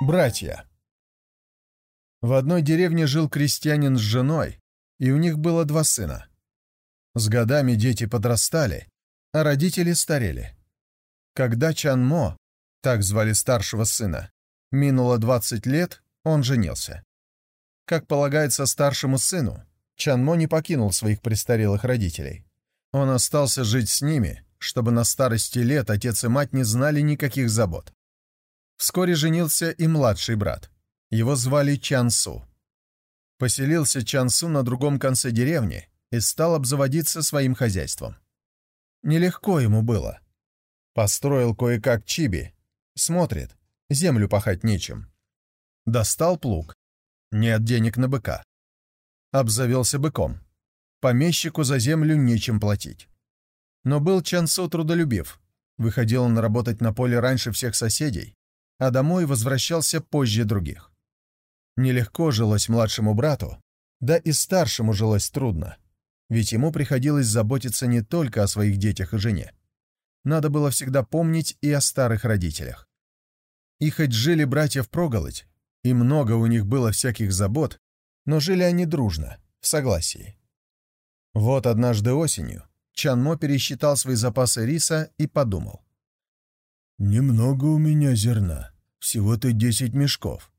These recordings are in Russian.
Братья В одной деревне жил крестьянин с женой, и у них было два сына. С годами дети подрастали, а родители старели. Когда Чанмо, так звали старшего сына, минуло 20 лет, он женился. Как полагается старшему сыну, Чанмо не покинул своих престарелых родителей. Он остался жить с ними, чтобы на старости лет отец и мать не знали никаких забот. Вскоре женился и младший брат. Его звали Чансу. Поселился Чансу на другом конце деревни и стал обзаводиться своим хозяйством. Нелегко ему было. Построил кое-как чиби. Смотрит, землю пахать нечем. Достал плуг. Нет денег на быка. Обзавелся быком. Помещику за землю нечем платить. Но был Чансу трудолюбив. Выходил он работать на поле раньше всех соседей, а домой возвращался позже других. Нелегко жилось младшему брату, да и старшему жилось трудно, ведь ему приходилось заботиться не только о своих детях и жене. Надо было всегда помнить и о старых родителях. И хоть жили братья впроголодь, и много у них было всяких забот, но жили они дружно, в согласии. Вот однажды осенью Чанмо пересчитал свои запасы риса и подумал. «Немного у меня зерна, всего-то десять мешков.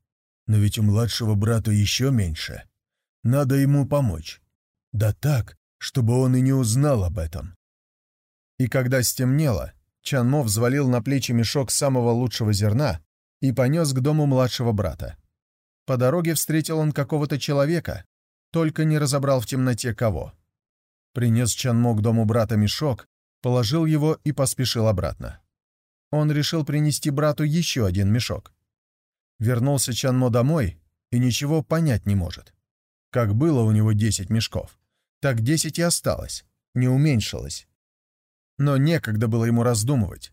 Но ведь у младшего брата еще меньше. Надо ему помочь. Да так, чтобы он и не узнал об этом». И когда стемнело, Чанмо взвалил на плечи мешок самого лучшего зерна и понес к дому младшего брата. По дороге встретил он какого-то человека, только не разобрал в темноте кого. Принес Чанмо к дому брата мешок, положил его и поспешил обратно он решил принести брату еще один мешок. Вернулся Чанмо домой и ничего понять не может. Как было у него 10 мешков, так 10 и осталось, не уменьшилось. Но некогда было ему раздумывать.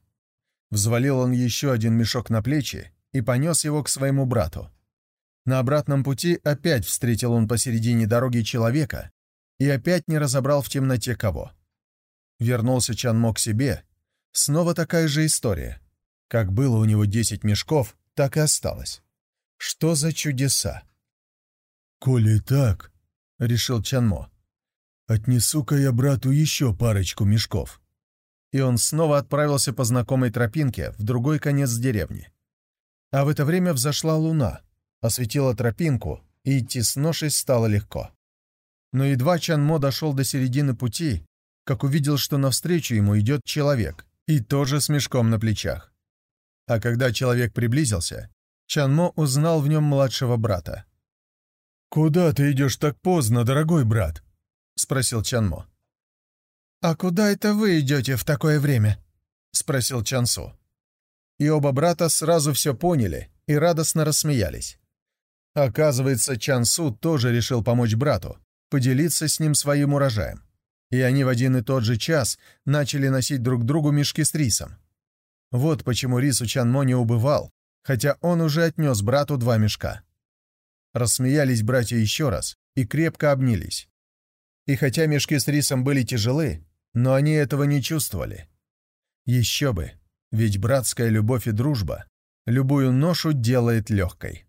Взвалил он еще один мешок на плечи и понес его к своему брату. На обратном пути опять встретил он посередине дороги человека и опять не разобрал в темноте кого. Вернулся Чанмо к себе Снова такая же история. Как было у него десять мешков, так и осталось. Что за чудеса? «Коли так», — решил Чанмо, — «отнесу-ка я брату еще парочку мешков». И он снова отправился по знакомой тропинке в другой конец деревни. А в это время взошла луна, осветила тропинку, и идти с ношей стало легко. Но едва Чанмо дошел до середины пути, как увидел, что навстречу ему идет человек, и тоже с мешком на плечах. А когда человек приблизился, Чанмо узнал в нем младшего брата. «Куда ты идешь так поздно, дорогой брат?» — спросил Чанмо. «А куда это вы идете в такое время?» — спросил Чансу. И оба брата сразу все поняли и радостно рассмеялись. Оказывается, Чансу тоже решил помочь брату, поделиться с ним своим урожаем и они в один и тот же час начали носить друг другу мешки с рисом. Вот почему рис у Чанмо не убывал, хотя он уже отнес брату два мешка. Рассмеялись братья еще раз и крепко обнялись. И хотя мешки с рисом были тяжелы, но они этого не чувствовали. Еще бы, ведь братская любовь и дружба любую ношу делает легкой.